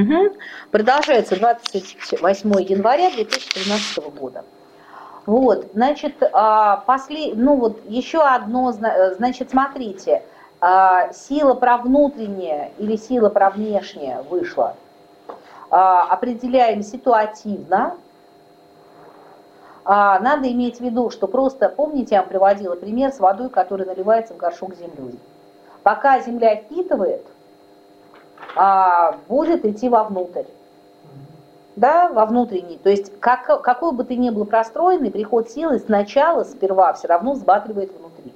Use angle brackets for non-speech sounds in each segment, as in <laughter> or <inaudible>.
Угу. Продолжается 28 января 2013 года. Вот, значит, а, после, ну вот еще одно, значит, смотрите, а, сила про внутреннее или сила про внешнее вышла. А, определяем ситуативно. Надо иметь в виду, что просто, помните, я вам приводила пример с водой, которая наливается в горшок землей. Пока земля впитывает, будет идти вовнутрь да, во внутренний. То есть как, какой бы ты ни был простроенный, приход силы сначала, сперва все равно взбатривает внутри.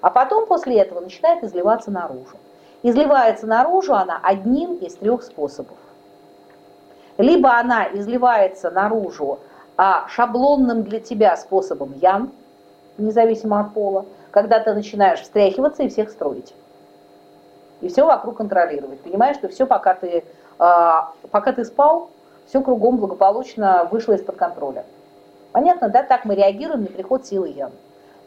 А потом после этого начинает изливаться наружу. Изливается наружу она одним из трех способов. Либо она изливается наружу а, шаблонным для тебя способом ян, независимо от пола, когда ты начинаешь встряхиваться и всех строить. И все вокруг контролировать. Понимаешь, что все, пока ты а, пока ты спал, все кругом благополучно вышло из-под контроля. Понятно, да? Так мы реагируем на приход силы Ян.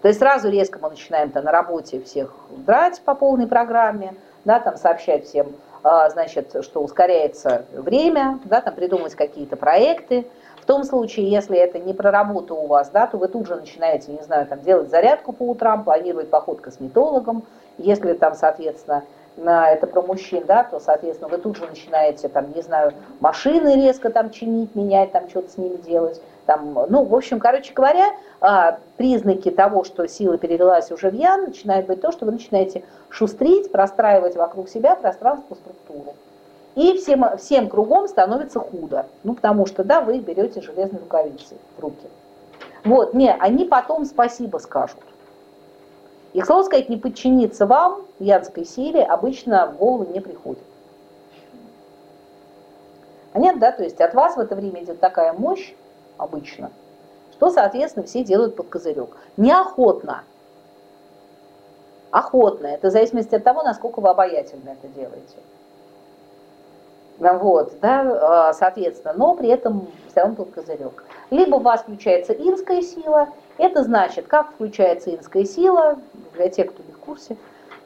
То есть сразу резко мы начинаем-то на работе всех драть по полной программе, да, там сообщать всем, а, значит, что ускоряется время, да, там придумать какие-то проекты. В том случае, если это не про работу у вас, да, то вы тут же начинаете, не знаю, там делать зарядку по утрам, планировать поход к косметологам, если там, соответственно, это про мужчин, да, то, соответственно, вы тут же начинаете, там, не знаю, машины резко там чинить, менять, там что-то с ними делать. Там, ну, в общем, короче говоря, а, признаки того, что сила перелилась уже в ян, начинает быть то, что вы начинаете шустрить, простраивать вокруг себя пространство, структуру. И всем, всем кругом становится худо. Ну, потому что, да, вы берете железные рукавицы в руки. Вот, не, они потом спасибо скажут. И, к сказать, не подчиниться вам, янской силе, обычно в голову не приходит. Понятно, да? То есть от вас в это время идет такая мощь, обычно, что, соответственно, все делают под козырек. Неохотно. Охотно. Это в зависимости от того, насколько вы обаятельно это делаете. Вот, да, а, соответственно, но при этом все равно под козырек. Либо у вас включается инская сила, это значит, как включается инская сила, для тех, кто не в курсе.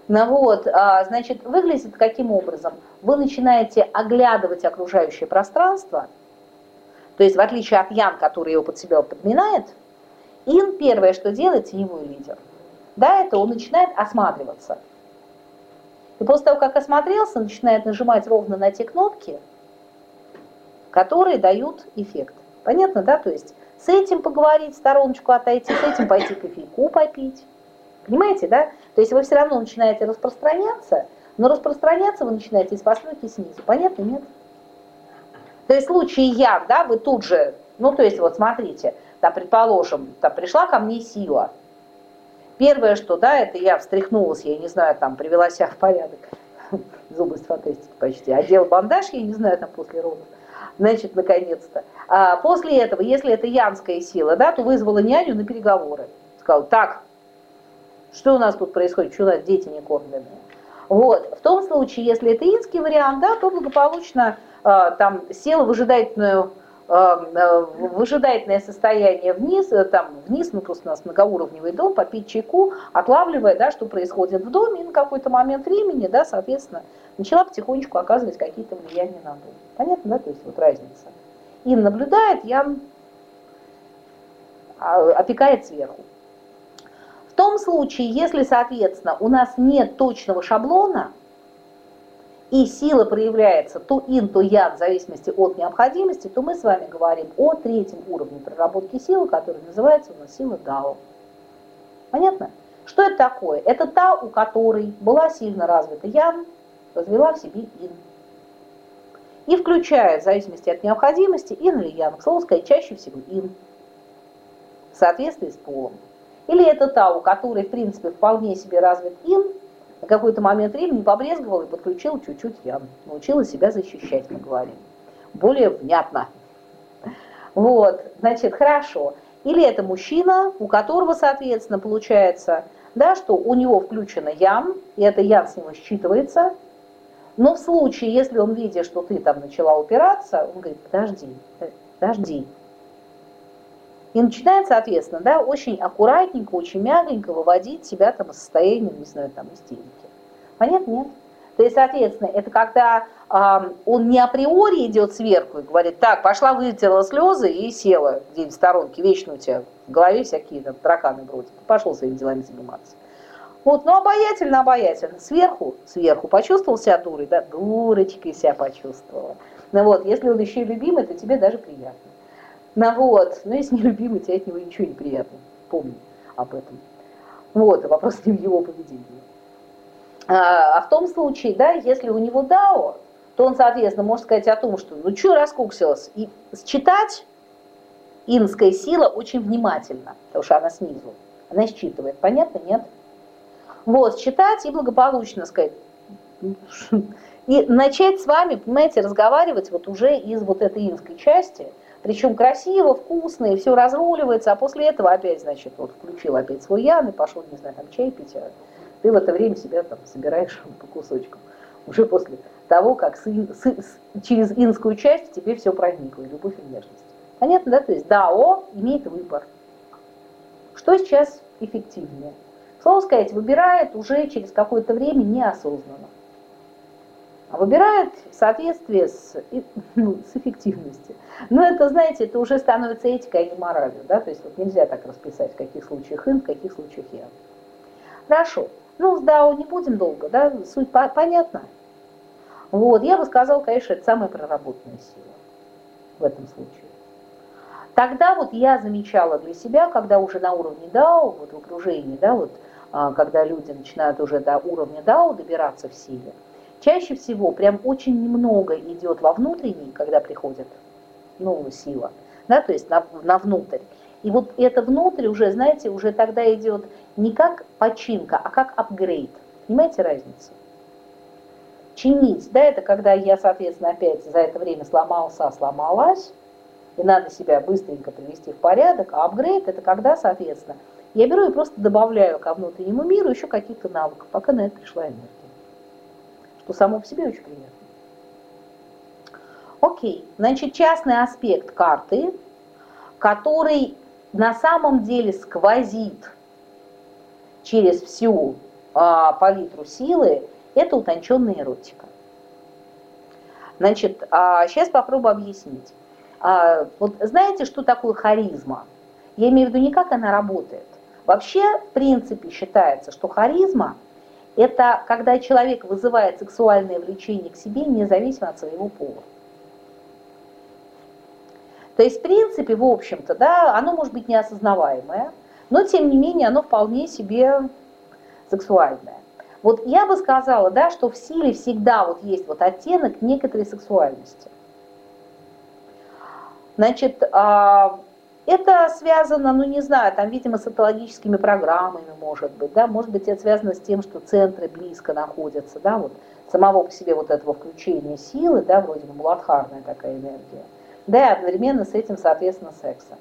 Ну вот, а, значит, выглядит каким образом? Вы начинаете оглядывать окружающее пространство, то есть в отличие от Ян, который его под себя подминает, Ин первое, что делает, теневой лидер. Да, это он начинает осматриваться. И после того, как осмотрелся, начинает нажимать ровно на те кнопки, которые дают эффект. Понятно, да? То есть с этим поговорить, в стороночку отойти, с этим пойти кофейку попить. Понимаете, да? То есть вы все равно начинаете распространяться, но распространяться вы начинаете из постройки снизу. Понятно, нет? То есть в случае я, да, вы тут же, ну то есть вот смотрите, там, предположим, там пришла ко мне сила. Первое, что, да, это я встряхнулась, я не знаю, там, привела себя в порядок, зубы с почти, одел бандаж, я не знаю, там, после родов, значит, наконец-то. А после этого, если это янская сила, да, то вызвала няню на переговоры. Сказал, так, что у нас тут происходит, что у нас дети не кормленные. Вот. В том случае, если это инский вариант, да, то благополучно э, там села выжидательную э, выжидательное состояние вниз, э, там вниз, ну просто у нас многоуровневый дом, попить чайку, отлавливая, да, что происходит в доме, и на какой-то момент времени, да, соответственно, начала потихонечку оказывать какие-то влияния на дом. Понятно, да, то есть вот разница. И наблюдает, я а, опекает сверху том случае, если, соответственно, у нас нет точного шаблона, и сила проявляется то ин, то яд, в зависимости от необходимости, то мы с вами говорим о третьем уровне проработки силы, который называется у нас сила Дао. Понятно? Что это такое? Это та, у которой была сильно развита ян, развела в себе ин. И включая, в зависимости от необходимости, ин или ян, к слову сказать, чаще всего ин, в соответствии с полом. Или это та, у которой, в принципе, вполне себе развит ин, на какой-то момент времени побрезговал и подключил чуть-чуть ян. Научилась себя защищать, мы говорим. Более внятно. Вот, значит, хорошо. Или это мужчина, у которого, соответственно, получается, да, что у него включено ян, и это ян с него считывается, но в случае, если он видит, что ты там начала упираться, он говорит, подожди, подожди, и начинает, соответственно, да, очень аккуратненько, очень мягенько выводить себя там из состояния, не знаю, там, истерики. Понятно? Нет? То есть, соответственно, это когда э, он не априори идет сверху и говорит, так, пошла, вытерла слезы и села где-нибудь в сторонке, вечно у тебя в голове всякие там тараканы бродят, пошел своими делами заниматься. Вот, ну обаятельно, обаятельно. Сверху, сверху почувствовал себя дурой, да, дурочкой себя почувствовала. Ну вот, если он еще и любимый, то тебе даже приятно. Ну вот, но если не любимый, тебе от него ничего не приятно. Помни об этом. Вот, вопрос не в его поведении. А, а в том случае, да, если у него дао, то он, соответственно, может сказать о том, что ну что раскуксилась, и читать инская сила очень внимательно, потому что она снизу, она считывает, понятно, нет? Вот, считать и благополучно сказать, и начать с вами, понимаете, разговаривать вот уже из вот этой инской части, причем красиво, вкусно, и все разруливается, а после этого опять, значит, вот включил опять свой ян и пошел, не знаю, там чай пить, а ты в это время себя там собираешь <laughs> по кусочкам. Уже после того, как с, с, через инскую часть тебе все проникло, любовь и нежность. Понятно, да? То есть дао имеет выбор. Что сейчас эффективнее? Слово сказать, выбирает уже через какое-то время неосознанно. А выбирает в соответствии с, <laughs> ну, с эффективностью. Но это, знаете, это уже становится этикой, а не моралью. Да? То есть вот нельзя так расписать, в каких случаях ин, в каких случаях я. Хорошо. Ну, с дао не будем долго, да, суть по понятна. Вот, я бы сказала, конечно, это самая проработанная сила в этом случае. Тогда вот я замечала для себя, когда уже на уровне дао, вот в окружении, да, вот, когда люди начинают уже до уровня дао добираться в силе, чаще всего прям очень немного идет во внутренний, когда приходит новая сила, да, то есть на, на внутрь. И вот это внутрь уже, знаете, уже тогда идет не как починка, а как апгрейд. Понимаете разницу? Чинить, да, это когда я, соответственно, опять за это время сломался, сломалась, и надо себя быстренько привести в порядок, а апгрейд это когда, соответственно, я беру и просто добавляю ко внутреннему миру еще каких-то навыков, пока на это пришла энергия. Что само по себе очень приятно. Окей, значит, частный аспект карты, который на самом деле сквозит через всю а, палитру силы, это утонченная эротика. Значит, а, сейчас попробую объяснить. А, вот знаете, что такое харизма? Я имею в виду не как она работает. Вообще, в принципе, считается, что харизма – это когда человек вызывает сексуальное влечение к себе независимо от своего пола. То есть, в принципе, в общем-то, да, оно может быть неосознаваемое, но, тем не менее, оно вполне себе сексуальное. Вот я бы сказала, да, что в силе всегда вот есть вот оттенок некоторой сексуальности. Значит, а, это связано, ну не знаю, там, видимо, с этологическими программами, может быть, да, может быть, это связано с тем, что центры близко находятся, да, вот самого по себе вот этого включения силы, да, вроде бы муладхарная такая энергия да, и одновременно с этим, соответственно, секса.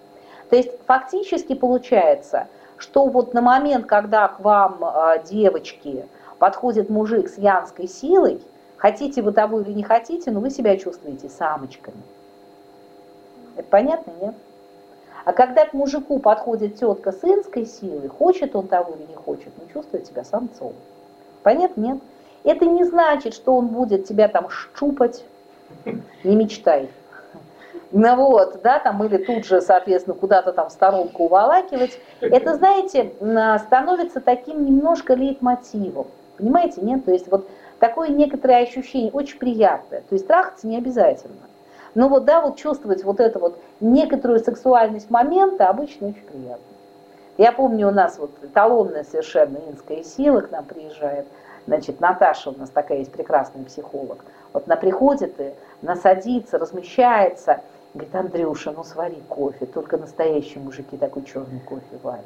То есть фактически получается, что вот на момент, когда к вам, а, девочки, подходит мужик с янской силой, хотите вы того или не хотите, но вы себя чувствуете самочками. Это понятно, нет? А когда к мужику подходит тетка с инской силой, хочет он того или не хочет, но чувствует себя самцом. Понятно, нет? Это не значит, что он будет тебя там щупать, не мечтай. Ну вот, да, там или тут же, соответственно, куда-то там в сторонку уволакивать. Это, знаете, становится таким немножко лейтмотивом. Понимаете, нет? То есть вот такое некоторое ощущение, очень приятное. То есть трахаться не обязательно. Но вот, да, вот чувствовать вот эту вот некоторую сексуальность момента обычно очень приятно. Я помню, у нас вот эталонная совершенно инская сила к нам приезжает. Значит, Наташа у нас такая есть прекрасный психолог. Вот она приходит и насадится, размещается – Говорит, Андрюша, ну свари кофе, только настоящие мужики такой черный кофе варят.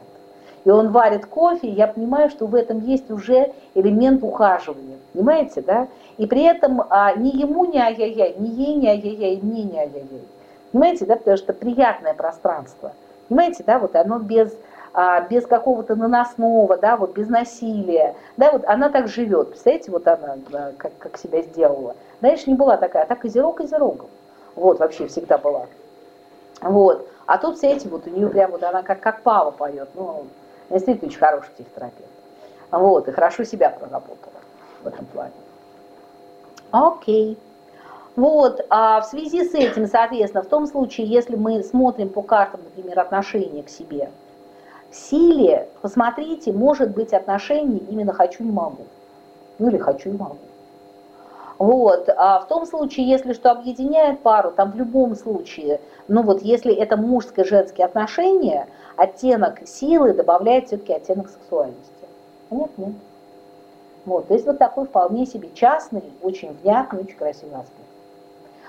И он варит кофе, я понимаю, что в этом есть уже элемент ухаживания, понимаете, да? И при этом а, ни ему не ай-яй-яй, ни ей не ай-яй-яй, мне не ай-яй-яй. Понимаете, да, потому что приятное пространство. Понимаете, да, вот оно без, а, без какого-то наносного, да, вот без насилия, да, вот она так живет, представляете, вот она да, как, как себя сделала. Знаешь, не была такая, а так козерог козерогом. Вот, вообще всегда была. Вот. А тут все эти вот у нее прям вот она как, как Пава поет. Ну, действительно очень хороший психотерапевт. Вот, и хорошо себя проработала в этом плане. Окей. Вот, а в связи с этим, соответственно, в том случае, если мы смотрим по картам, например, отношения к себе, в силе, посмотрите, может быть отношение именно «хочу не могу», ну или «хочу и могу». Вот. А в том случае, если что объединяет пару, там в любом случае, ну вот если это мужско-женские отношения, оттенок силы добавляет все-таки оттенок сексуальности. Нет, нет. Вот, то есть вот такой вполне себе частный, очень внятный, очень красивый аспект.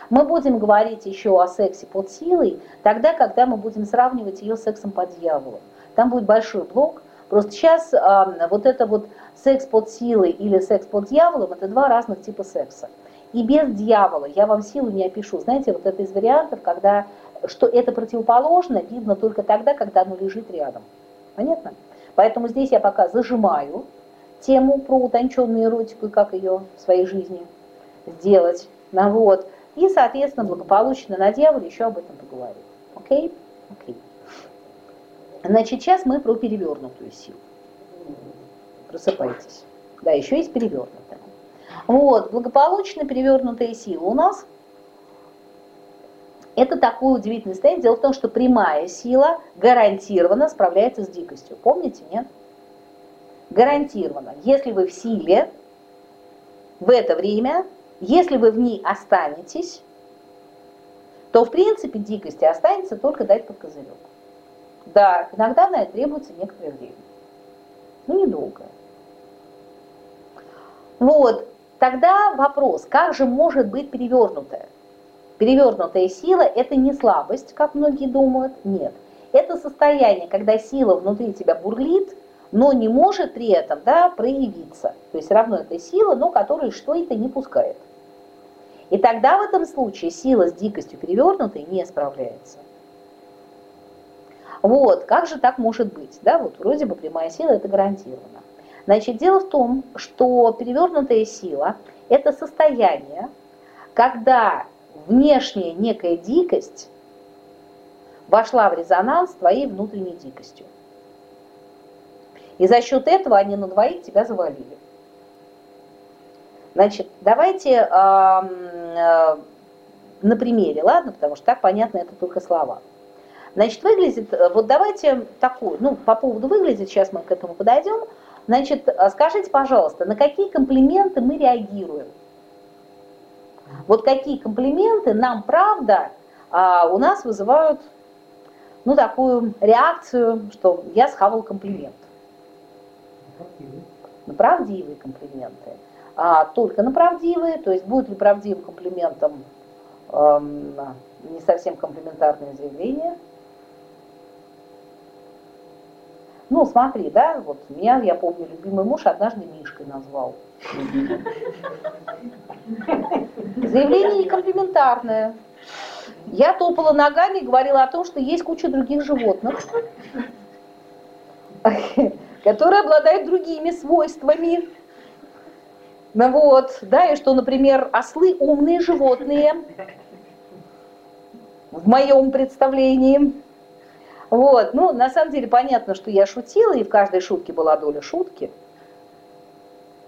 Мы будем говорить еще о сексе под силой, тогда, когда мы будем сравнивать ее с сексом под дьяволом. Там будет большой блок. Просто сейчас э, вот это вот секс под силой или секс под дьяволом, это два разных типа секса. И без дьявола я вам силу не опишу. Знаете, вот это из вариантов, когда что это противоположно, видно только тогда, когда оно лежит рядом. Понятно? Поэтому здесь я пока зажимаю тему про утонченную эротику и как ее в своей жизни сделать. Ну, вот. И, соответственно, благополучно на дьяволе еще об этом поговорим. Окей? Окей. Значит, сейчас мы про перевернутую силу. Просыпайтесь. Да, еще есть перевернутая. Вот, благополучно перевернутая сила у нас это такое удивительное состояние. Дело в том, что прямая сила гарантированно справляется с дикостью. Помните, нет? Гарантированно. Если вы в силе в это время, если вы в ней останетесь, то в принципе дикости останется только дать под козырек. Да, иногда на это требуется некоторое время. Ну, недолго. Вот, тогда вопрос, как же может быть перевернутая? Перевернутая сила – это не слабость, как многие думают, нет. Это состояние, когда сила внутри тебя бурлит, но не может при этом да, проявиться. То есть равно это сила, но которая что-то не пускает. И тогда в этом случае сила с дикостью перевернутой не справляется. Вот, как же так может быть? Да, вот вроде бы прямая сила это гарантировано. Значит, дело в том, что перевернутая сила – это состояние, когда внешняя некая дикость вошла в резонанс с твоей внутренней дикостью. И за счет этого они на двоих тебя завалили. Значит, давайте э, э, на примере, ладно, потому что так понятно, это только слова. Значит, выглядит, э, вот давайте такую, ну, по поводу выглядит, сейчас мы к этому подойдем. Значит, э, скажите, пожалуйста, на какие комплименты мы реагируем? Вот какие комплименты нам, правда, а, у нас вызывают, ну, такую реакцию, что я схавал комплимент. На правдивые комплименты. А, только на правдивые, то есть будет ли правдивым комплиментом эм, не совсем комплиментарное заявление – Ну, смотри, да, вот меня, я помню, любимый муж однажды Мишкой назвал. Заявление не комплиментарное. Я топала ногами и говорила о том, что есть куча других животных, которые обладают другими свойствами. Ну вот, да, и что, например, ослы умные животные, в моем представлении. Вот, ну, на самом деле понятно, что я шутила, и в каждой шутке была доля шутки.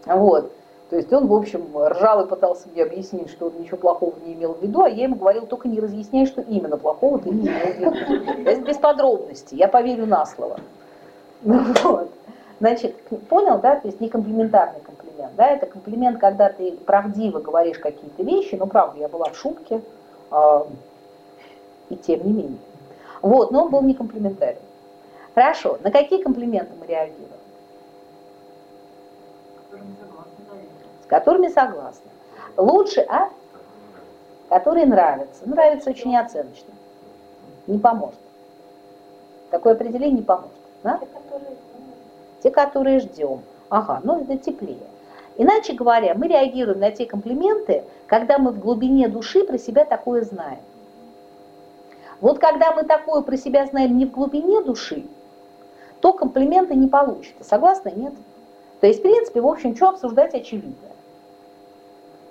Вот. То есть он, в общем, ржал и пытался мне объяснить, что он ничего плохого не имел в виду, а я ему говорила, только не разъясняй, что именно плохого ты не имел в виду. Есть без подробностей, я поверю на слово. Ну, вот. Значит, понял, да, то есть не комплиментарный комплимент, да, это комплимент, когда ты правдиво говоришь какие-то вещи, но правда, я была в шутке, э, и тем не менее. Вот, но он был не комплиментарий. Хорошо, на какие комплименты мы реагируем? С которыми согласны. Лучше, а? Которые нравятся. Нравится очень неоценочно. Не поможет. Такое определение не поможет. Да? Те, которые... Те, которые ждем. Ага, ну это теплее. Иначе говоря, мы реагируем на те комплименты, когда мы в глубине души про себя такое знаем. Вот когда мы такое про себя знаем не в глубине души, то комплимента не получится. Согласны? Нет? То есть, в принципе, в общем, что обсуждать очевидно.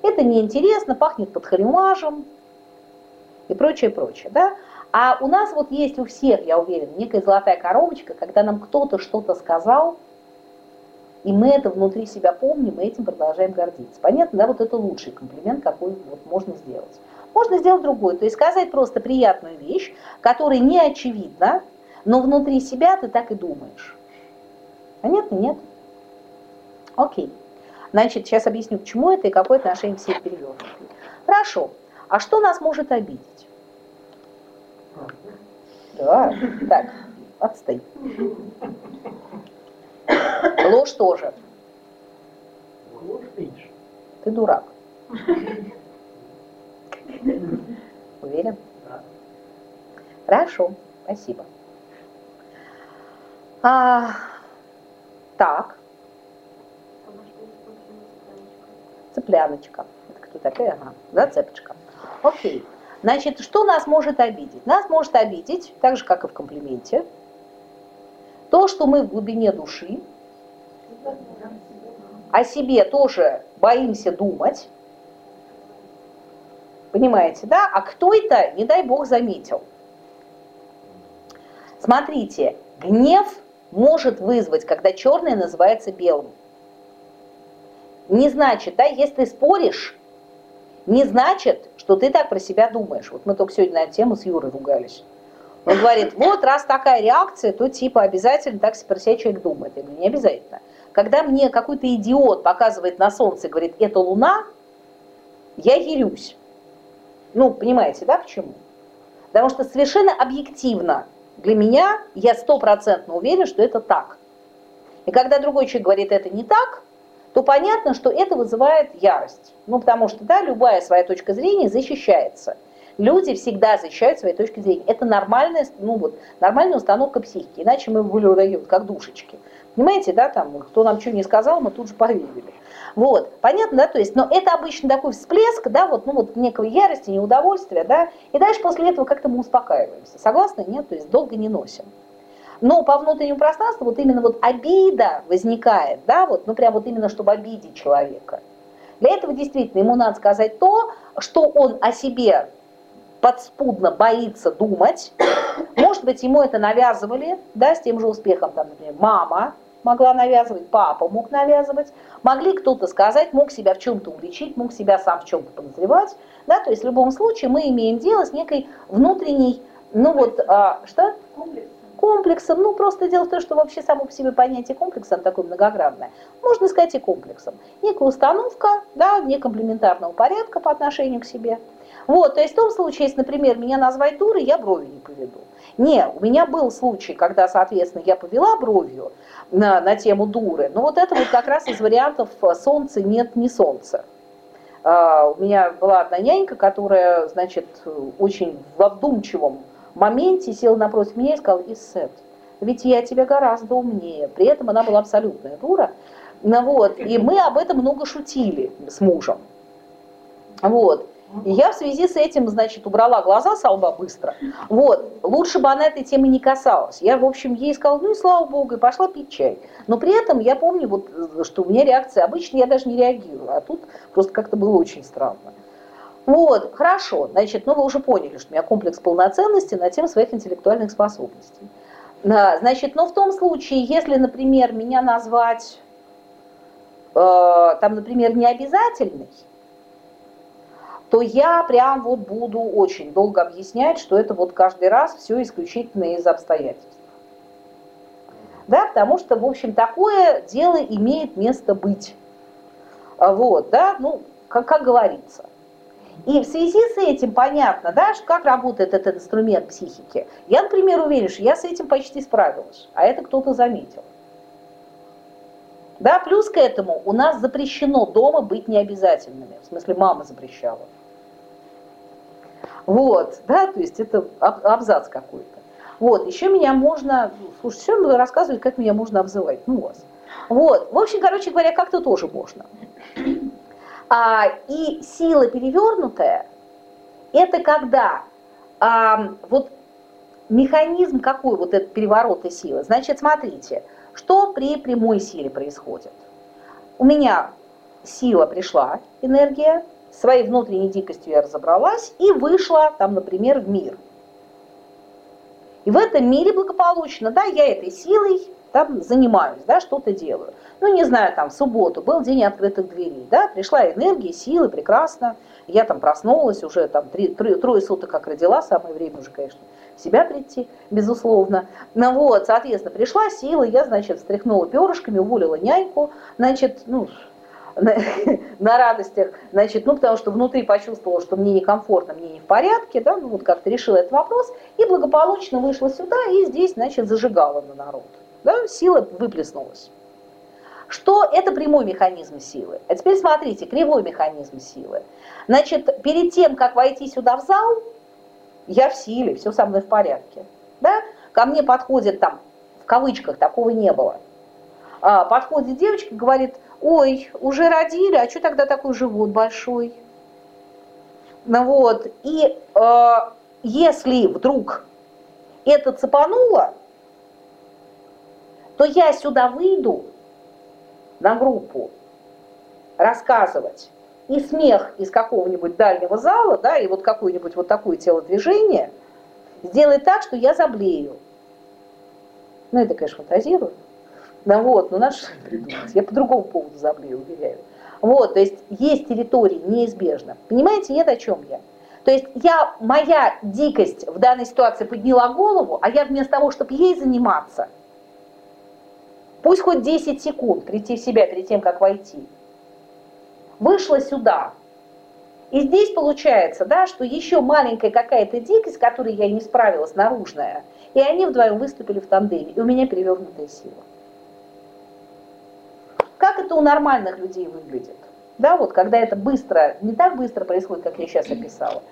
Это неинтересно, пахнет подхалимажем и прочее, прочее. Да? А у нас вот есть у всех, я уверена, некая золотая коробочка, когда нам кто-то что-то сказал, и мы это внутри себя помним, и этим продолжаем гордиться. Понятно, да, вот это лучший комплимент, какой вот можно сделать. Можно сделать другой, то есть сказать просто приятную вещь, которая не очевидна, но внутри себя ты так и думаешь. Понятно, нет? Окей. Значит, сейчас объясню, к чему это и какое отношение все перевернуты. Хорошо. А что нас может обидеть? Да, так, отстань. Ложь тоже. Ты дурак. Уверен? Да. Хорошо, спасибо. А, так. Цыпляночка. Это кто такая? Ага, зацепочка. Окей. Значит, что нас может обидеть? Нас может обидеть, так же, как и в комплименте, то, что мы в глубине души о себе тоже боимся думать, понимаете, да? А кто это, не дай бог, заметил? Смотрите, гнев может вызвать, когда черное называется белым. Не значит, да, если ты споришь, не значит, что ты так про себя думаешь. Вот мы только сегодня на эту тему с Юрой ругались. Он говорит, вот раз такая реакция, то типа обязательно так про себя человек думает. Я говорю, не обязательно. Когда мне какой-то идиот показывает на солнце и говорит, это луна, я ерюсь. Ну, понимаете, да, почему? Потому что совершенно объективно для меня я стопроцентно уверен, что это так. И когда другой человек говорит, это не так, то понятно, что это вызывает ярость. Ну, потому что, да, любая своя точка зрения защищается. Люди всегда защищают свои точки зрения. Это нормальная, ну, вот, нормальная установка психики. Иначе мы были вот как душечки. Понимаете, да, там, кто нам что не сказал, мы тут же поверили. Вот, понятно, да, то есть, но это обычно такой всплеск, да, вот, ну, вот некой ярости, неудовольствия, да, и дальше после этого как-то мы успокаиваемся. Согласны? Нет? То есть долго не носим. Но по внутреннему пространству вот именно вот обида возникает, да, вот, ну прям вот именно чтобы обидеть человека. Для этого действительно ему надо сказать то, что он о себе подспудно боится думать. Может быть, ему это навязывали, да, с тем же успехом, там, например, мама могла навязывать, папа мог навязывать, могли кто-то сказать, мог себя в чем-то уличить, мог себя сам в чем-то подозревать, да, то есть в любом случае мы имеем дело с некой внутренней, ну вот, а, что? Комплекс комплексом, ну просто дело в том, что вообще само по себе понятие комплекса такое многогранное, можно сказать и комплексом. Некая установка, да, некомплементарного порядка по отношению к себе. Вот, то есть в том случае, если, например, меня назвать дурой, я брови не поведу. Не, у меня был случай, когда, соответственно, я повела бровью на, на тему дуры, но вот это вот как раз из вариантов солнца нет, не солнце. Uh, у меня была одна нянька, которая, значит, очень в вдумчивом моменте села напротив меня и сказала, Иссет, ведь я тебя гораздо умнее. При этом она была абсолютная дура. Ну, вот, и мы об этом много шутили с мужем. Вот. И я в связи с этим, значит, убрала глаза с лба быстро. Вот. Лучше бы она этой темы не касалась. Я, в общем, ей сказала, ну и слава богу, и пошла пить чай. Но при этом я помню, вот, что у меня реакция, обычно я даже не реагирую, а тут просто как-то было очень странно. Вот, хорошо, значит, ну вы уже поняли, что у меня комплекс полноценности на тему своих интеллектуальных способностей. Значит, но в том случае, если, например, меня назвать, э, там, например, необязательный, то я прям вот буду очень долго объяснять, что это вот каждый раз все исключительно из обстоятельств. Да, потому что, в общем, такое дело имеет место быть. Вот, да, ну, как, как говорится. И в связи с этим понятно, да, как работает этот инструмент психики. Я, например, уверен, что я с этим почти справилась, а это кто-то заметил. Да, плюс к этому у нас запрещено дома быть необязательными. В смысле, мама запрещала. Вот, да, то есть это абзац какой-то. Вот, еще меня можно, слушай, все буду рассказывать, как меня можно обзывать, ну вас. Вот, в общем, короче говоря, как-то тоже можно. А, и сила перевернутая – это когда а, вот механизм какой вот этот переворота силы. Значит, смотрите, что при прямой силе происходит. У меня сила пришла, энергия, своей внутренней дикостью я разобралась и вышла там, например, в мир. И в этом мире благополучно, да, я этой силой там занимаюсь, да, что-то делаю. Ну, не знаю, там, в субботу был день открытых дверей, да, пришла энергия, силы, прекрасно. Я там проснулась уже, там, три, три, трое суток как родила, самое время уже, конечно, в себя прийти, безусловно. Ну вот, соответственно, пришла сила, я, значит, встряхнула перышками, уволила няньку, значит, ну, <laughs> на, радостях, значит, ну, потому что внутри почувствовала, что мне некомфортно, мне не в порядке, да, ну, вот как-то решила этот вопрос, и благополучно вышла сюда, и здесь, значит, зажигала на народ, да, сила выплеснулась. Что это прямой механизм силы? А теперь смотрите, кривой механизм силы. Значит, перед тем, как войти сюда в зал, я в силе, все со мной в порядке. Да? Ко мне подходит там, в кавычках, такого не было. А, подходит девочка, говорит, ой, уже родили, а что тогда такой живот большой? Ну вот, и э, если вдруг это цепануло, то я сюда выйду на группу рассказывать, и смех из какого-нибудь дальнего зала, да, и вот какое-нибудь вот такое телодвижение сделает так, что я заблею. Ну, это, конечно, фантазирую. Ну вот, ну надо что-то придумать. Я по другому поводу заблею, уверяю. Вот, то есть есть территории неизбежно. Понимаете, нет о чем я. То есть я, моя дикость в данной ситуации подняла голову, а я вместо того, чтобы ей заниматься, пусть хоть 10 секунд прийти в себя перед тем, как войти, вышла сюда. И здесь получается, да, что еще маленькая какая-то дикость, которой я не справилась, наружная, и они вдвоем выступили в тандеме, и у меня перевернутая сила. Как это у нормальных людей выглядит? Да, вот когда это быстро, не так быстро происходит, как я сейчас описала.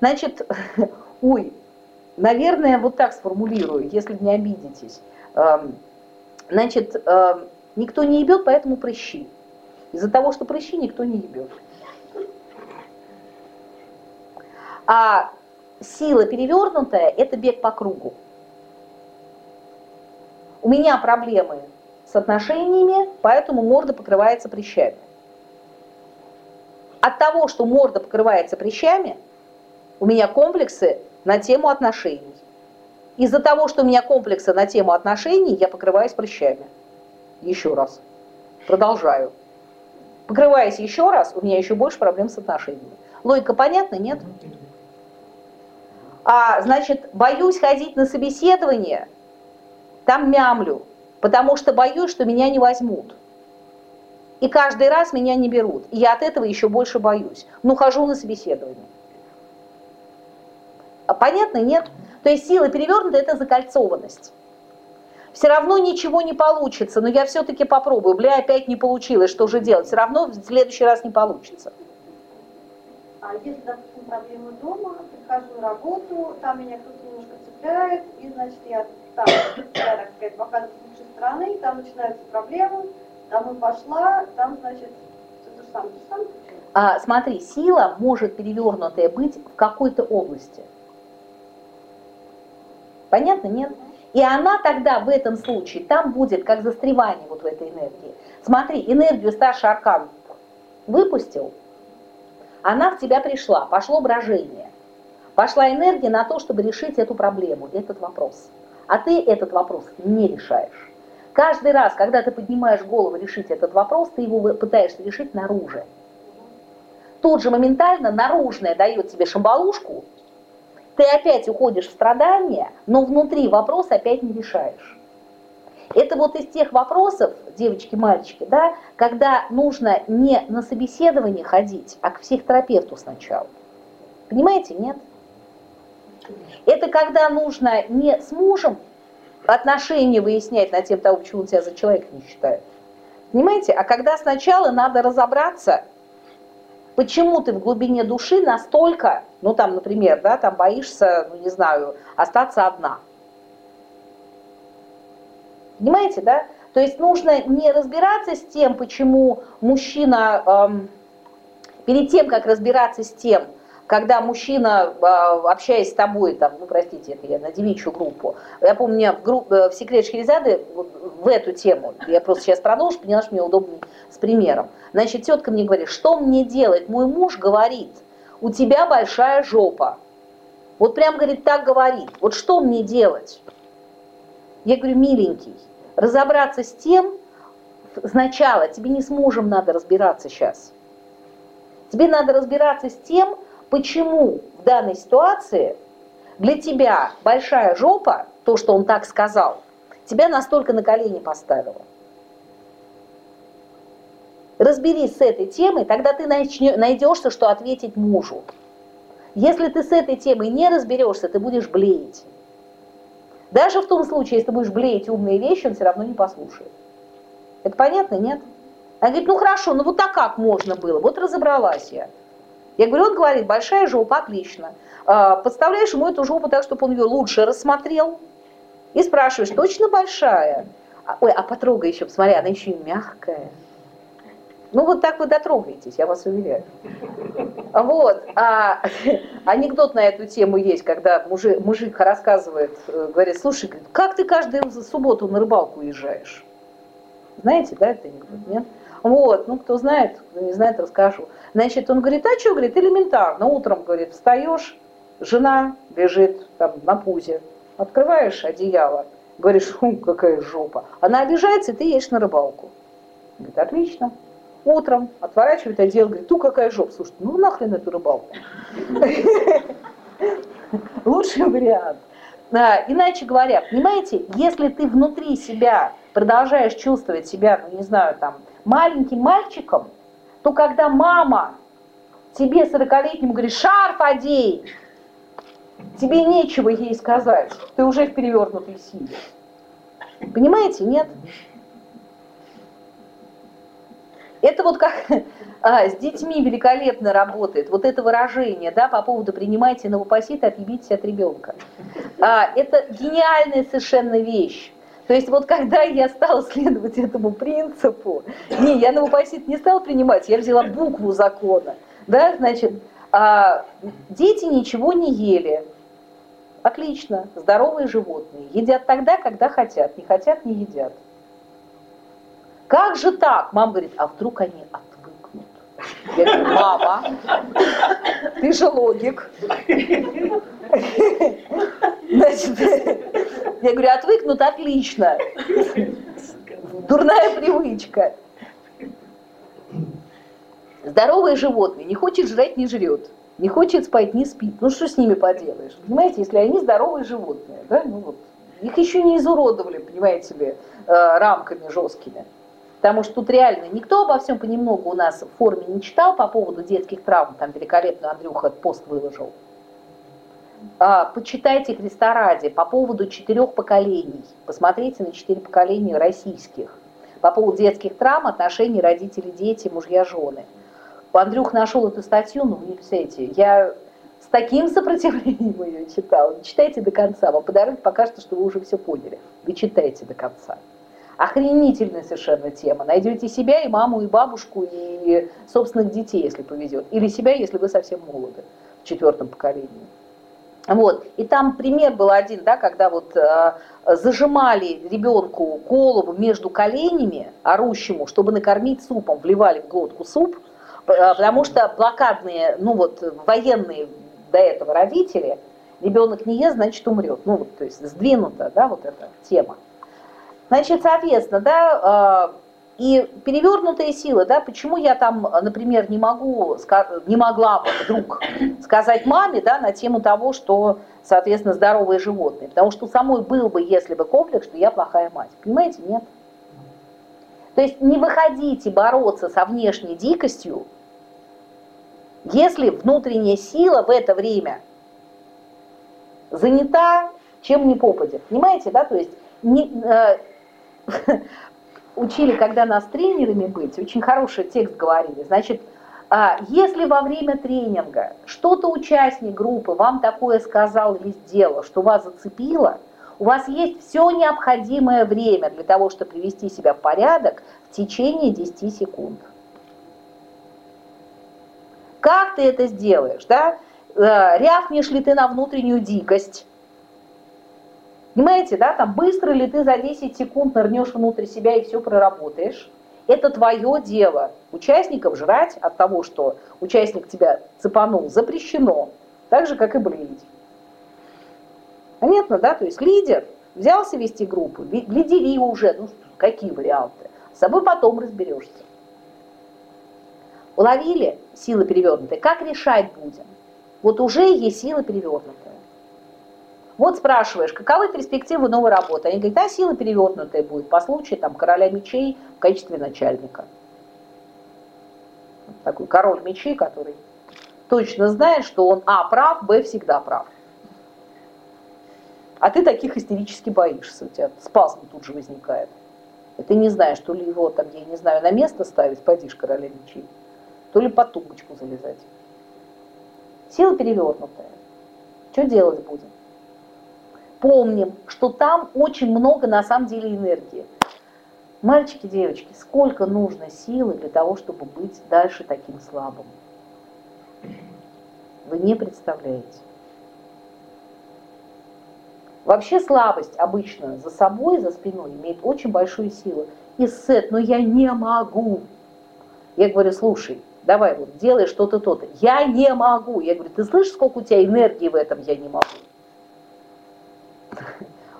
Значит, <laughs> ой, наверное, вот так сформулирую, если не обидитесь. Эм, значит, эм, никто не ебет, поэтому прыщи. Из-за того, что прыщи никто не ебет. А сила перевернутая – это бег по кругу. У меня проблемы отношениями, поэтому морда покрывается прыщами. От того, что морда покрывается прыщами, у меня комплексы на тему отношений. Из-за того, что у меня комплексы на тему отношений, я покрываюсь прыщами. Еще раз. Продолжаю. Покрываясь еще раз, у меня еще больше проблем с отношениями. Логика понятна, нет? А, значит, боюсь ходить на собеседование, там мямлю, потому что боюсь, что меня не возьмут. И каждый раз меня не берут. И я от этого еще больше боюсь. Ну, хожу на собеседование. А понятно, нет? То есть сила перевернута – это закольцованность все равно ничего не получится, но я все-таки попробую. Бля, опять не получилось, что же делать? Все равно в следующий раз не получится. А если, допустим, проблемы дома, прихожу на работу, там меня кто-то немножко цепляет, и, значит, я там, я, так сказать, показываю с лучшей стороны, там начинаются проблемы, там и пошла, там, значит, все то же самое, то же самое. А, смотри, сила может перевернутая быть в какой-то области. Понятно? Нет? И она тогда в этом случае, там будет как застревание вот в этой энергии. Смотри, энергию старший аркан выпустил, она в тебя пришла, пошло брожение. Пошла энергия на то, чтобы решить эту проблему, этот вопрос. А ты этот вопрос не решаешь. Каждый раз, когда ты поднимаешь голову решить этот вопрос, ты его пытаешься решить наружу. Тут же моментально наружное дает тебе шамбалушку, ты опять уходишь в страдания, но внутри вопрос опять не решаешь. Это вот из тех вопросов, девочки, мальчики, да, когда нужно не на собеседование ходить, а к психотерапевту сначала. Понимаете, нет? Это когда нужно не с мужем отношения выяснять на тем того, почему он тебя за человека не считает. Понимаете? А когда сначала надо разобраться, почему ты в глубине души настолько, ну там, например, да, там боишься, ну не знаю, остаться одна. Понимаете, да? То есть нужно не разбираться с тем, почему мужчина, эм, перед тем, как разбираться с тем, когда мужчина, а, общаясь с тобой, там, ну, простите, это я на девичью группу, я помню, в, групп, э, в секрет Шхерезады в эту тему, я просто сейчас продолжу, поняла, что мне удобнее с примером. Значит, тетка мне говорит, что мне делать? Мой муж говорит, у тебя большая жопа. Вот прям, говорит, так говорит. Вот что мне делать? Я говорю, миленький, разобраться с тем, сначала, тебе не с мужем надо разбираться сейчас. Тебе надо разбираться с тем, почему в данной ситуации для тебя большая жопа, то, что он так сказал, тебя настолько на колени поставила. Разберись с этой темой, тогда ты найдешься, что ответить мужу. Если ты с этой темой не разберешься, ты будешь блеять. Даже в том случае, если ты будешь блеять умные вещи, он все равно не послушает. Это понятно, нет? Она говорит, ну хорошо, ну вот так как можно было? Вот разобралась я. Я говорю, он говорит, большая жопа, отлично. А, подставляешь ему эту жопу так, чтобы он ее лучше рассмотрел. И спрашиваешь, точно большая? А, ой, а потрогай еще, посмотри, она еще и мягкая. Ну вот так вы дотрогаетесь, я вас уверяю. Вот. А, <laughs> анекдот на эту тему есть, когда мужик, мужик рассказывает, э, говорит, слушай, как ты каждую субботу на рыбалку уезжаешь? Знаете, да, это анекдот, нет? Вот, ну кто знает, кто не знает, расскажу. Значит, он говорит, а что, говорит, элементарно. Утром, говорит, встаешь, жена лежит там на пузе, открываешь одеяло, говоришь, хм, какая жопа. Она обижается, и ты едешь на рыбалку. Говорит, отлично. Утром отворачивает одеяло, говорит, ту какая жопа. Слушай, ну нахрен эту рыбалку. <laughs> Лучший вариант. Иначе говоря, понимаете, если ты внутри себя продолжаешь чувствовать себя, ну не знаю, там, маленьким мальчиком, то когда мама тебе, 40-летнему, говорит, шарф одень, тебе нечего ей сказать, ты уже в перевернутой силе. Понимаете, нет? Это вот как а, с детьми великолепно работает. Вот это выражение, да, по поводу принимайте новопосит отъебитесь от ребенка. А, это гениальная совершенно вещь. То есть вот когда я стала следовать этому принципу, не, я новопосит не стала принимать, я взяла букву закона, да, значит, а, дети ничего не ели, отлично, здоровые животные, едят тогда, когда хотят, не хотят, не едят. Как же так? Мама говорит, а вдруг они отвыкнут? Я говорю, мама, ты же логик. Значит, я говорю, отвыкнут, отлично. Дурная привычка. Здоровые животные не хочет жрать, не жрет. Не хочет спать, не спит. Ну что с ними поделаешь? Понимаете, если они здоровые животные, да, ну вот, их еще не изуродовали, понимаете ли, э, рамками жесткими. Потому что тут реально никто обо всем понемногу у нас в форме не читал по поводу детских травм, там великолепно Андрюха пост выложил. А, почитайте Христа ради по поводу четырех поколений. Посмотрите на четыре поколения российских. По поводу детских травм, отношений родители-дети, мужья-жены. Андрюх нашел эту статью, ну вы не представляете, я с таким сопротивлением ее читала. Читайте до конца, вам подарок покажет, что вы уже все поняли. Вы читайте до конца. Охренительная совершенно тема. Найдете себя и маму, и бабушку, и собственных детей, если повезет. Или себя, если вы совсем молоды, в четвертом поколении. Вот. И там пример был один, да, когда вот э, зажимали ребенку голову между коленями, орущему, чтобы накормить супом, вливали в глотку суп, э, потому что блокадные, ну вот военные до этого родители, ребенок не ест, значит умрет. Ну вот, то есть сдвинута, да, вот эта тема. Значит, соответственно, да, э, и перевернутая сила, да, почему я там, например, не могу, не могла бы вдруг сказать маме, да, на тему того, что, соответственно, здоровые животные. Потому что самой был бы, если бы комплекс, что я плохая мать. Понимаете, нет? То есть не выходите бороться со внешней дикостью, если внутренняя сила в это время занята чем не попадет. Понимаете, да? То есть не, э, <laughs> учили, когда нас тренерами быть, очень хороший текст говорили. Значит, а, если во время тренинга что-то участник группы вам такое сказал или сделал, что вас зацепило, у вас есть все необходимое время для того, чтобы привести себя в порядок в течение 10 секунд. Как ты это сделаешь? Да? Э, рявнешь ли ты на внутреннюю дикость? Понимаете, да, там быстро ли ты за 10 секунд нырнешь внутрь себя и все проработаешь. Это твое дело. Участников жрать от того, что участник тебя цепанул, запрещено. Так же, как и блеять. Понятно, да? То есть лидер Взялся вести группу, глядели уже, ну какие варианты. С собой потом разберешься. Уловили силы перевернутые, как решать будем? Вот уже есть сила перевернутая. Вот спрашиваешь, каковы перспективы новой работы? Они говорят, да, сила перевернутая будет по случаю там, короля мечей в качестве начальника. Такой король мечей, который точно знает, что он а прав, б всегда прав. А ты таких истерически боишься, у тебя спазм тут же возникает. И ты не знаешь, то ли его там, я не знаю, на место ставить, подишь короля мечей, то ли под тумбочку залезать. Сила перевернутая. Что делать будем? Помним, что там очень много на самом деле энергии. Мальчики, девочки, сколько нужно силы для того, чтобы быть дальше таким слабым? Вы не представляете. Вообще слабость обычно за собой, за спиной имеет очень большую силу. И сет, но я не могу. Я говорю, слушай, давай вот делай что-то то-то. Я не могу. Я говорю, ты слышишь, сколько у тебя энергии в этом я не могу?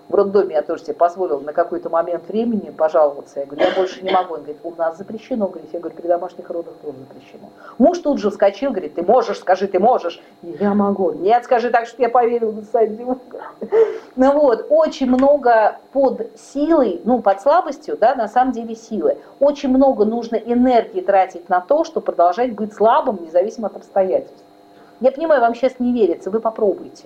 В роддоме я тоже себе позволила на какой-то момент времени пожаловаться. Я говорю, я больше не могу. Он говорит, у нас запрещено. Говорит, я говорю, при домашних родах тоже запрещено. Муж тут же вскочил, говорит, ты можешь, скажи, ты можешь. Я могу. Нет, скажи так, что я поверил на садю. Ну вот, очень много под силой, ну, под слабостью, да, на самом деле силы. Очень много нужно энергии тратить на то, чтобы продолжать быть слабым, независимо от обстоятельств. Я понимаю, вам сейчас не верится, вы попробуйте.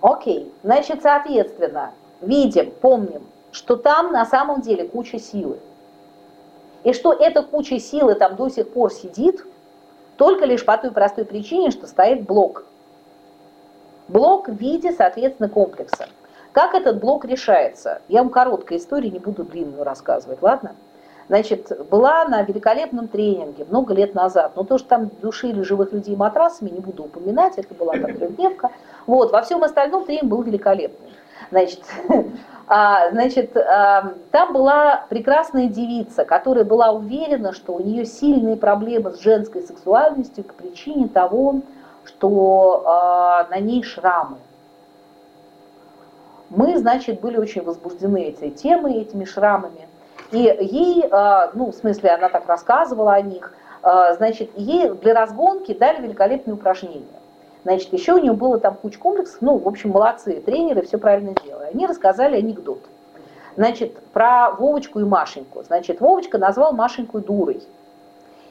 Окей, значит, соответственно, видим, помним, что там на самом деле куча силы. И что эта куча силы там до сих пор сидит, только лишь по той простой причине, что стоит блок. Блок в виде, соответственно, комплекса. Как этот блок решается? Я вам короткая история, не буду длинную рассказывать, ладно? Значит, была на великолепном тренинге много лет назад, но то, что там душили живых людей матрасами, не буду упоминать, это была там трехдневка. Вот, во всем остальном тренинг был великолепный. Значит, <laughs> а, значит, а, там была прекрасная девица, которая была уверена, что у нее сильные проблемы с женской сексуальностью по причине того, что а, на ней шрамы. Мы, значит, были очень возбуждены этой темой, этими шрамами. И ей, а, ну, в смысле, она так рассказывала о них, а, значит, ей для разгонки дали великолепные упражнения. Значит, еще у нее было там куча комплексов, ну, в общем, молодцы, тренеры все правильно делали. Они рассказали анекдот. Значит, про Вовочку и Машеньку. Значит, Вовочка назвал Машеньку дурой.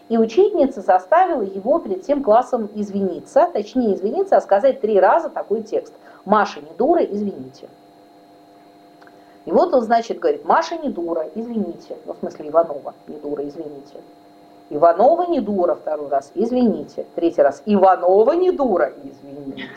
И учительница заставила его перед тем классом извиниться, точнее извиниться, а сказать три раза такой текст. Маша не дура, извините. И вот он, значит, говорит, Маша не дура, извините. Ну, в смысле, Иванова не дура, извините. Иванова не дура второй раз, извините. Третий раз, Иванова не дура, извините.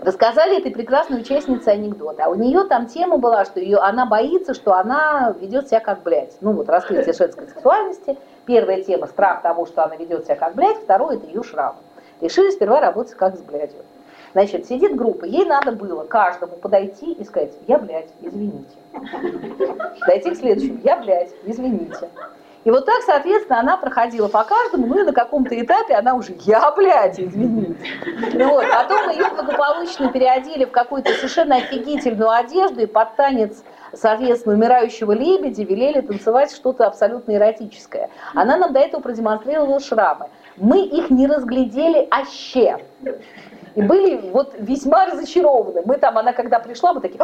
Рассказали этой прекрасной участнице анекдот. А у нее там тема была, что ее, она боится, что она ведет себя как блядь. Ну вот раскрытие женской сексуальности. Первая тема – страх того, что она ведет себя как блядь. Второе – это ее шрам. Решили сперва работать как с блядью. Значит, сидит группа, ей надо было каждому подойти и сказать, я, блядь, извините. Дойти к следующему, я, блядь, извините. И вот так, соответственно, она проходила по каждому, ну и на каком-то этапе она уже, я, блядь, извините. Вот. Потом ее благополучно переодели в какую-то совершенно офигительную одежду и под танец, соответственно, умирающего лебедя велели танцевать что-то абсолютно эротическое. Она нам до этого продемонстрировала шрамы. Мы их не разглядели аще и были вот весьма разочарованы. Мы там, она когда пришла, мы такие,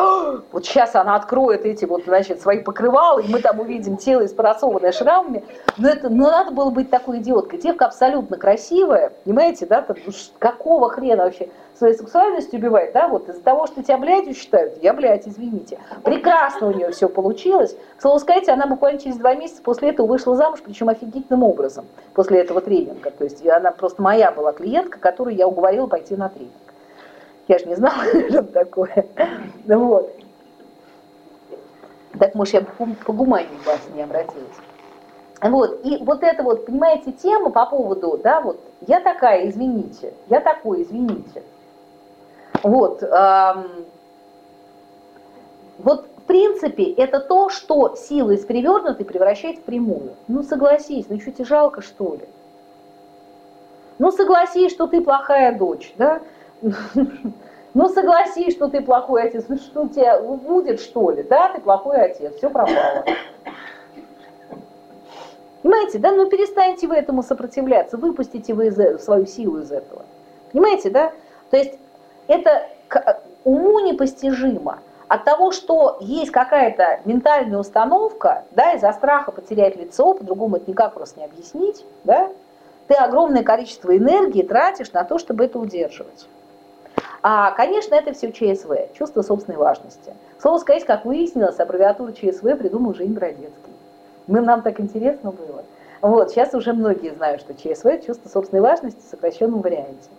вот сейчас она откроет эти вот, значит, свои покрывалы, и мы там увидим тело испоросованное шрамами. Но это, ну надо было быть такой идиоткой. Девка абсолютно красивая, понимаете, да, там, ну, какого хрена вообще? своей сексуальностью убивает, да, вот из-за того, что тебя блядью считают, я, блядь, извините. Прекрасно у нее все получилось. К слову сказать, она буквально через два месяца после этого вышла замуж, причем офигительным образом, после этого тренинга. То есть она просто моя была клиентка, которую я уговорила пойти на тренинг. Я же не знала, <laughs> что такое. Ну вот. Так, может, я по гуманию вас не обратилась. Вот, и вот эта вот, понимаете, тема по поводу, да, вот, я такая, извините, я такой, извините. Вот, эм, вот в принципе это то, что сила из перевернутой превращает в прямую. Ну согласись, ну что тебе жалко что ли? Ну согласись, что ты плохая дочь, да? <laughs> Ну согласись, что ты плохой отец. Ну что у тебя будет, что ли? Да, ты плохой отец, все пропало. Понимаете, да? Ну перестаньте вы этому сопротивляться, выпустите вы из, свою силу из этого. Понимаете, да? То есть это уму непостижимо. От того, что есть какая-то ментальная установка, да, из-за страха потерять лицо, по-другому это никак просто не объяснить, да, ты огромное количество энергии тратишь на то, чтобы это удерживать. А, конечно, это все ЧСВ, чувство собственной важности. Слово сказать, как выяснилось, аббревиатуру ЧСВ придумал Жень Бродецкий. Мы, нам так интересно было. Вот, сейчас уже многие знают, что ЧСВ – чувство собственной важности в сокращенном варианте.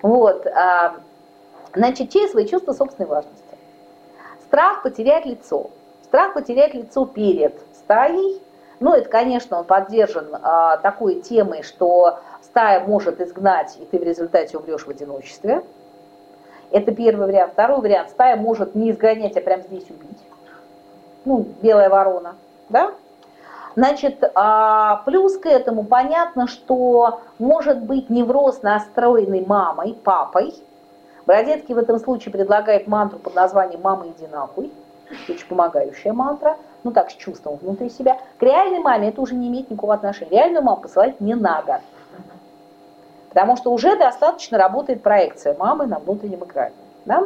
Вот, а, значит, ЧСВ – чувство собственной важности. Страх потерять лицо. Страх потерять лицо перед стаей. Ну, это, конечно, он поддержан а, такой темой, что стая может изгнать, и ты в результате умрешь в одиночестве. Это первый вариант. Второй вариант. Стая может не изгонять, а прямо здесь убить. Ну, белая ворона. Да? Значит, а, плюс к этому понятно, что может быть невроз, настроенный мамой, папой. Бродецкий в этом случае предлагает мантру под названием «Мама, иди нахуй». Очень помогающая мантра, ну так, с чувством внутри себя. К реальной маме это уже не имеет никакого отношения. Реальную маму посылать не надо. Потому что уже достаточно работает проекция мамы на внутреннем экране. Да?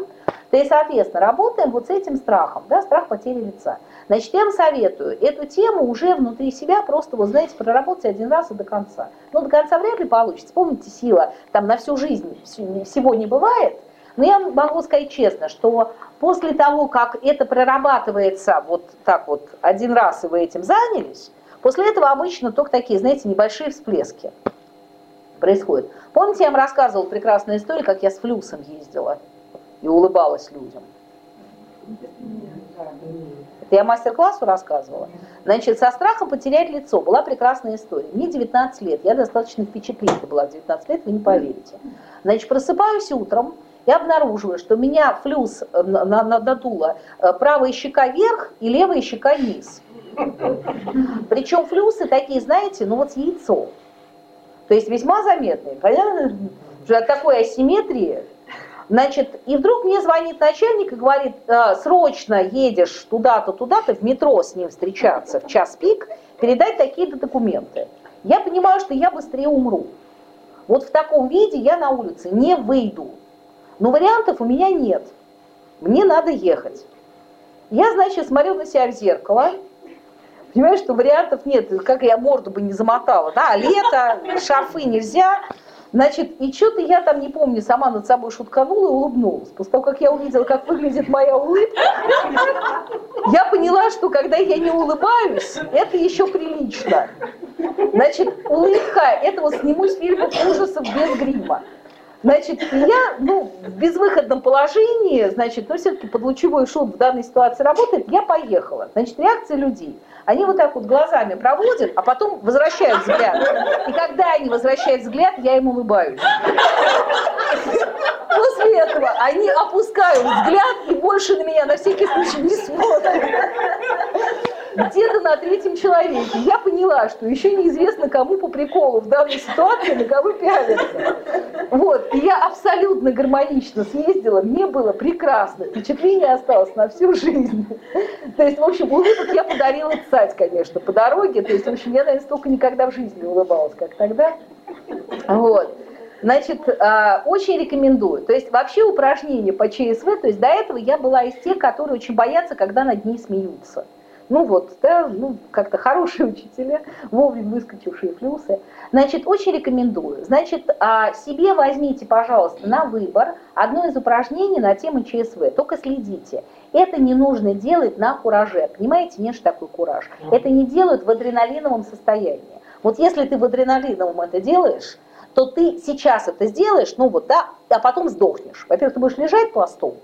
То есть, соответственно, работаем вот с этим страхом, да, страх потери лица. Значит, я вам советую эту тему уже внутри себя просто, вот знаете, проработать один раз и до конца. Ну, до конца вряд ли получится. Помните, сила там на всю жизнь всего не бывает. Но я могу сказать честно, что после того, как это прорабатывается вот так вот один раз, и вы этим занялись, после этого обычно только такие, знаете, небольшие всплески происходят. Помните, я вам рассказывала прекрасную историю, как я с флюсом ездила и улыбалась людям? Это я мастер-классу рассказывала. Значит, со страхом потерять лицо была прекрасная история. Мне 19 лет, я достаточно впечатлительна была в 19 лет, вы не поверите. Значит, просыпаюсь утром, и обнаруживаю, что меня флюс надула э, правая щека вверх и левая щека вниз. Причем флюсы такие, знаете, ну вот с яйцо. То есть весьма заметные. Понятно? Что от такой асимметрии. Значит, и вдруг мне звонит начальник и говорит, «Э, срочно едешь туда-то, туда-то, в метро с ним встречаться в час пик, передать такие-то документы. Я понимаю, что я быстрее умру. Вот в таком виде я на улице не выйду. Но вариантов у меня нет. Мне надо ехать. Я, значит, смотрю на себя в зеркало, понимаю, что вариантов нет, как я морду бы не замотала. Да, лето, шарфы нельзя. Значит, и что-то я там, не помню, сама над собой шутканула и улыбнулась. После того, как я увидела, как выглядит моя улыбка, я поняла, что когда я не улыбаюсь, это еще прилично. Значит, улыбка, это вот сниму с фильмов ужасов без грима. Значит, я, ну, в безвыходном положении, значит, но все-таки подлучевой шут в данной ситуации работает, я поехала. Значит, реакция людей. Они вот так вот глазами проводят, а потом возвращают взгляд. И когда они возвращают взгляд, я им улыбаюсь. После этого они опускают взгляд и больше на меня на всякий случай не смотрят где-то на третьем человеке. Я поняла, что еще неизвестно, кому по приколу в данной ситуации на кого пялиться. Вот. И я абсолютно гармонично съездила, мне было прекрасно. Впечатление осталось на всю жизнь. То есть, в общем, улыбок я подарила цать, конечно, по дороге. То есть, в общем, я, наверное, столько никогда в жизни не улыбалась, как тогда. Вот. Значит, а, очень рекомендую. То есть вообще упражнения по ЧСВ, то есть до этого я была из тех, которые очень боятся, когда над ней смеются. Ну вот, да, ну как-то хорошие <laughs> учителя, вовремя выскочившие флюсы. Значит, очень рекомендую. Значит, а, себе возьмите, пожалуйста, на выбор одно из упражнений на тему ЧСВ. Только следите. Это не нужно делать на кураже. Понимаете, нет же такой кураж. Это не делают в адреналиновом состоянии. Вот если ты в адреналиновом это делаешь, то ты сейчас это сделаешь, ну вот, да, а потом сдохнешь. Во-первых, ты будешь лежать пластом.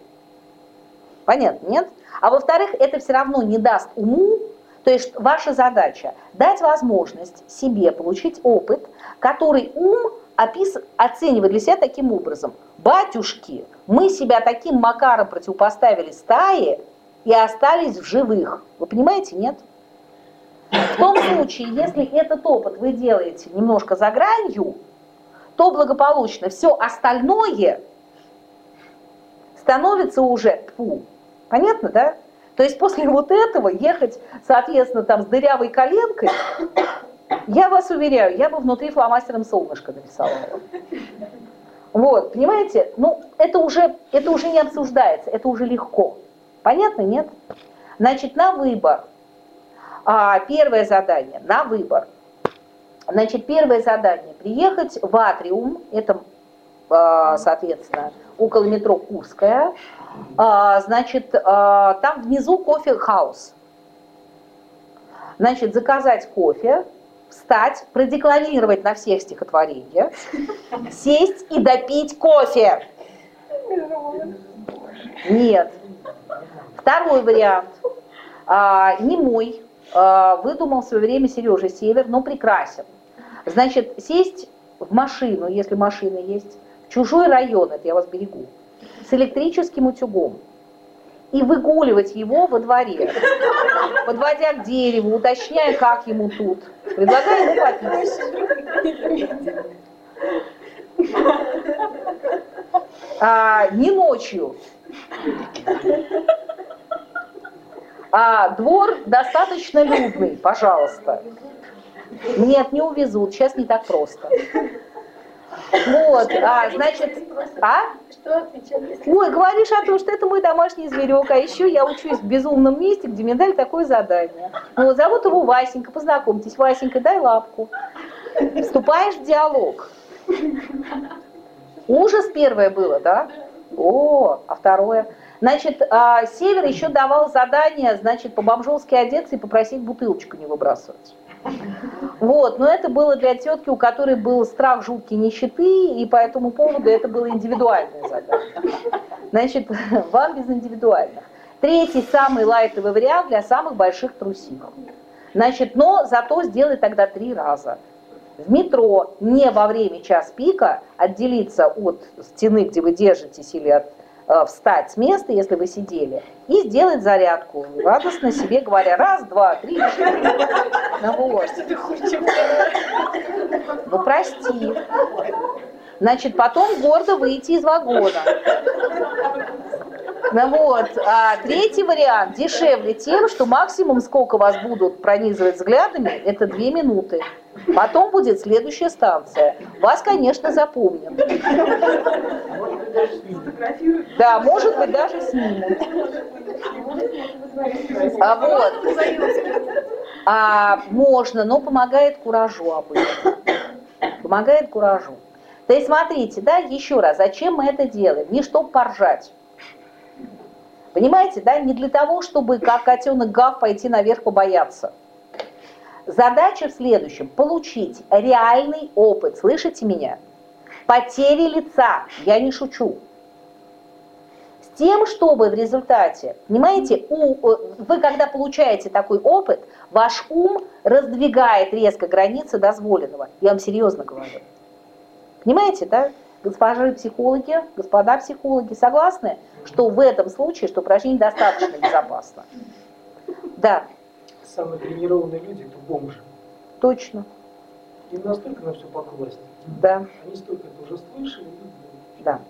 Понятно, нет? А во-вторых, это все равно не даст уму, то есть ваша задача дать возможность себе получить опыт, который ум опис... оценивает для себя таким образом. Батюшки, мы себя таким макаром противопоставили стае и остались в живых. Вы понимаете, нет? В том случае, если этот опыт вы делаете немножко за гранью, то благополучно. Все остальное становится уже фу. Понятно, да? То есть после вот этого ехать, соответственно, там с дырявой коленкой, я вас уверяю, я бы внутри фломастером солнышко нарисовала. Вот, понимаете? Ну, это уже, это уже не обсуждается, это уже легко. Понятно, нет? Значит, на выбор. А, первое задание на выбор. Значит, первое задание – приехать в Атриум, это, а, соответственно, около метро Курская. А, значит, а, там внизу кофе-хаус. Значит, заказать кофе, встать, продекламировать на всех стихотворения, <laughs> сесть и допить кофе. Нет. Второй вариант. А, не мой. А, выдумал в свое время Сережа Север, но прекрасен. Значит, сесть в машину, если машина есть, в чужой район, это я вас берегу, с электрическим утюгом и выгуливать его во дворе, подводя к дереву, уточняя, как ему тут, предлагая ему попить. А, не ночью. А двор достаточно людный, пожалуйста. Нет, не увезут, сейчас не так просто. Вот, а, значит, а? Ой, говоришь о том, что это мой домашний зверек, а еще я учусь в безумном месте, где мне дали такое задание. Ну, зовут его Васенька, познакомьтесь, Васенька, дай лапку. Вступаешь в диалог. Ужас первое было, да? О, а второе? Значит, а, Север еще давал задание, значит, по-бомжовски одеться и попросить бутылочку не выбрасывать. Вот, но это было для тетки, у которой был страх жуткий нищеты, и по этому поводу это было индивидуальное задание. Значит, <laughs> вам без индивидуальных. Третий, самый лайтовый вариант для самых больших трусиков. Значит, но зато сделай тогда три раза. В метро не во время час пика отделиться от стены, где вы держитесь, или от встать с места, если вы сидели, и сделать зарядку, радостно себе говоря, раз, два, три, четыре. Ну вот. Ну прости. Значит, потом гордо выйти из вагона. Ну вот. А третий вариант дешевле тем, что максимум, сколько вас будут пронизывать взглядами, это две минуты. Потом будет следующая станция. Вас, конечно, запомнят. Да, может быть, даже снимут. А вот. А, можно, но помогает куражу обычно. Помогает куражу. То есть смотрите, да, еще раз, зачем мы это делаем? Не чтобы поржать. Понимаете, да, не для того, чтобы как котенок гав пойти наверх побояться. Задача в следующем – получить реальный опыт, слышите меня? Потери лица, я не шучу. С тем, чтобы в результате, понимаете, у, вы когда получаете такой опыт, ваш ум раздвигает резко границы дозволенного. Я вам серьезно говорю. Понимаете, да? Госпожи психологи, господа психологи, согласны, что в этом случае, что упражнение достаточно безопасно? Да самые тренированные люди это бомжи. Точно. Им настолько на все покласть. Да. Они столько это уже слышали. Да.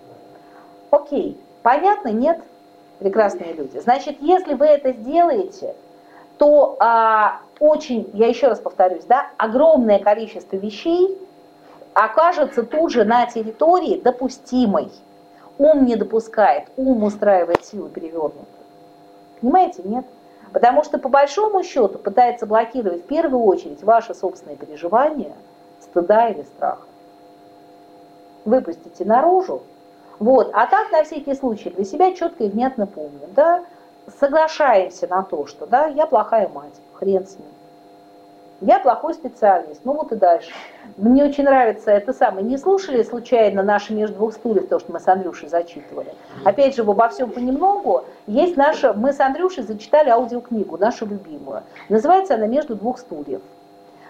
Окей. Понятно? Нет? Прекрасные люди. Значит, если вы это сделаете, то а, очень, я еще раз повторюсь, да, огромное количество вещей окажется тут же на территории допустимой. Ум не допускает, ум устраивает силу перевернутую. Понимаете, нет? Потому что по большому счету пытается блокировать в первую очередь ваши собственные переживания, стыда или страха. Выпустите наружу. Вот. А так, на всякий случай, для себя четко и внятно помню, да, соглашаемся на то, что да, я плохая мать, хрен с ним. Я плохой специалист. Ну вот и дальше. Мне очень нравится это самое. Не слушали случайно наши между двух стульев, то, что мы с Андрюшей зачитывали. Опять же, обо всем понемногу. Есть наша, мы с Андрюшей зачитали аудиокнигу, нашу любимую. Называется она «Между двух стульев».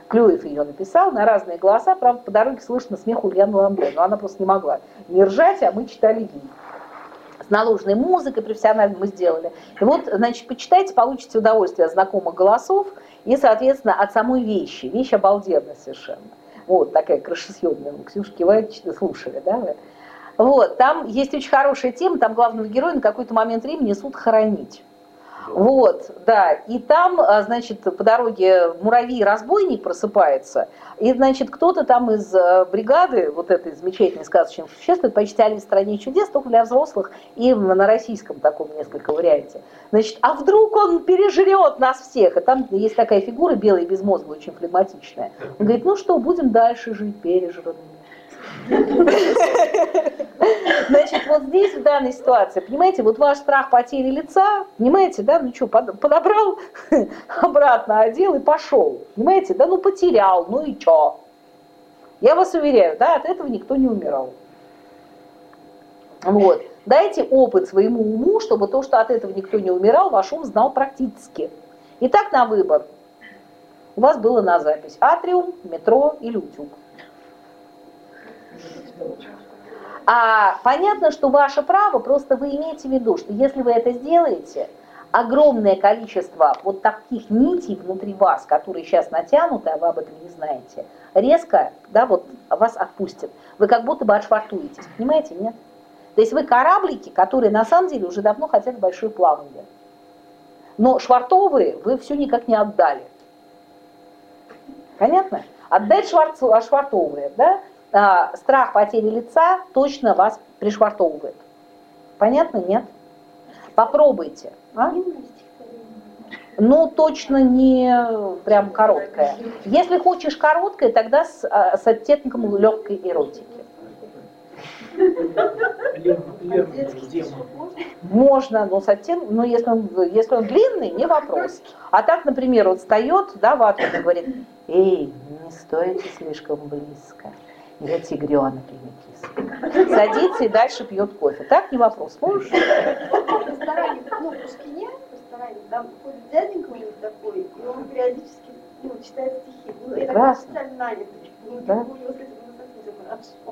Клюев ее написал на разные голоса, правда, по дороге слышно смех Ульяны Ламбе, но она просто не могла не ржать, а мы читали ей с наложенной музыкой профессионально мы сделали. И вот, значит, почитайте, получите удовольствие от знакомых голосов и, соответственно, от самой вещи. Вещь обалденная совершенно. Вот такая крышесъемная. Ксюша кивает, слушали, да? Вот, там есть очень хорошая тема, там главного героя на какой-то момент времени несут хоронить. Вот, да, и там, а, значит, по дороге муравей-разбойник просыпается, и, значит, кто-то там из а, бригады, вот этой замечательной сказочной существа, почти Алиса в стране чудес, только для взрослых и на российском таком несколько варианте. Значит, а вдруг он пережрет нас всех? И там есть такая фигура белая, безмозглая, очень флегматичная. Он говорит, ну что, будем дальше жить пережранными. Значит, вот здесь, в данной ситуации, понимаете, вот ваш страх потери лица, понимаете, да, ну что, подобрал, <laughs> обратно одел и пошел, понимаете, да, ну потерял, ну и что? Я вас уверяю, да, от этого никто не умирал. Вот. Дайте опыт своему уму, чтобы то, что от этого никто не умирал, ваш ум знал практически. Итак, на выбор. У вас было на запись атриум, метро или утюг. А понятно, что ваше право, просто вы имеете в виду, что если вы это сделаете, огромное количество вот таких нитей внутри вас, которые сейчас натянуты, а вы об этом не знаете, резко да, вот, вас отпустят. Вы как будто бы отшвартуетесь, понимаете, нет? То есть вы кораблики, которые на самом деле уже давно хотят большое плавание. Но швартовые вы все никак не отдали. Понятно? Отдать швартовые, да? А, страх потери лица точно вас пришвартовывает. Понятно, нет? Попробуйте. А? Ну, точно не прям короткая. Если хочешь короткое, тогда с, а, с оттенком легкой эротики. Можно, но с оттенком, но если он, если он длинный, не вопрос. А так, например, он встает, да, ватман и говорит, эй, не стойте слишком близко. Я тигренок, а не киса. Садится и дальше пьет кофе. Так, не вопрос. Можешь? В ресторане, ну, в Пушкине, в ресторане, там ходит дяденька у них такой, и он периодически ну, читает стихи. Ну, это как специально нанятый. Ну, да.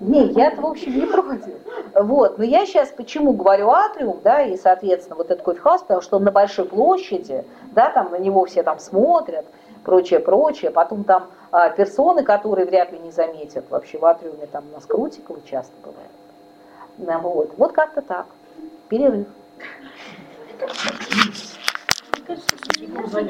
Не, я-то, в общем, не против. Вот. Но я сейчас почему говорю атриум, да, и, соответственно, вот этот кофе-хаус, потому что он на большой площади, да, там на него все там смотрят, прочее, прочее. Потом там а, персоны, которые вряд ли не заметят. Вообще в атриуме там у нас крутиковы часто бывает. Вот. вот как-то так. Перерыв.